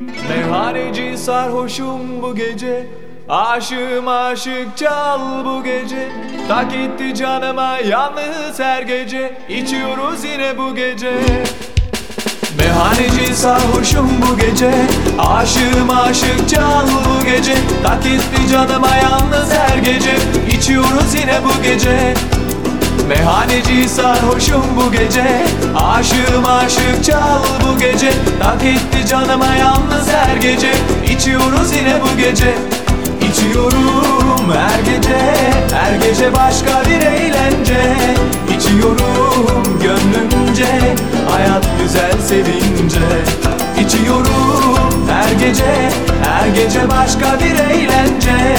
Meyhaneci sarhoşum bu gece Aşığım aşık çal bu gece. Tak etti canıma yalnız her gece İçiyoruz yine bu gece. Meyhaneci sarhoşum bu gece Aşığım aşık çal bu gece. Tak etti canıma yalnız her gece İçiyoruz yine bu gece Meyhaneci sarhoşum bu gece. Aşığım aşık çal bu gece. Tak etti canıma yalnız her gece. İçiyoruz yine bu gece. İçiyorum her gece. Her gece başka bir eğlence. İçiyorum gönlümce. Hayat güzel sevince. İçiyorum her gece. Her gece başka bir eğlence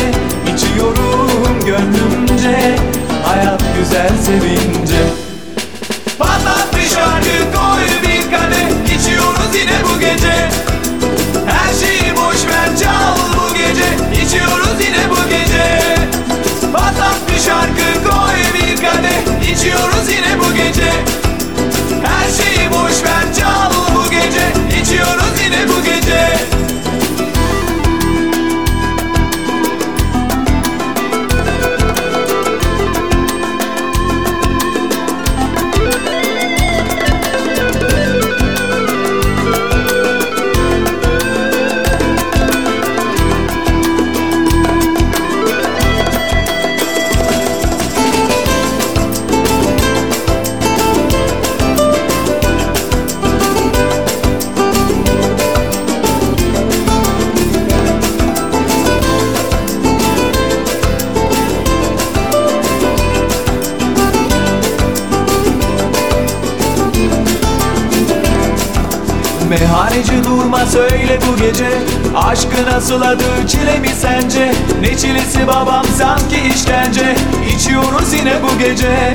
Meyhaneci durma söyle bu gece. Aşkı nasıl adı çile mi sence? Ne çilesi babam sanki işkence. İçiyoruz yine bu gece.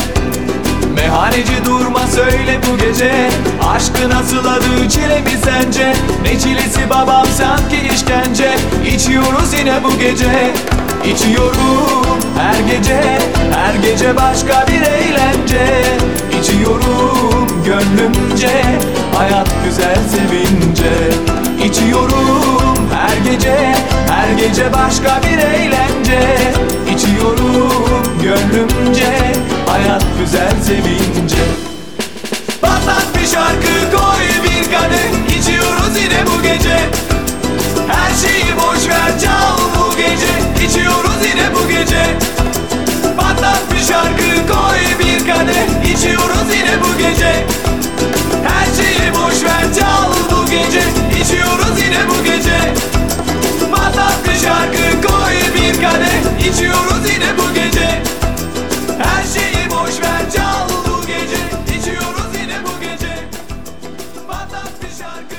Meyhaneci durma söyle bu gece. Aşkı nasıl adı çile mi sence? Ne çilesi babam sanki işkence. İçiyoruz yine bu gece. İçiyorum her gece. Her gece başka bir eğlence. İçiyorum gönlümce Hayat güzel sevince İçiyorum her gece Her gece başka bir eğlence. İçiyorum Shark.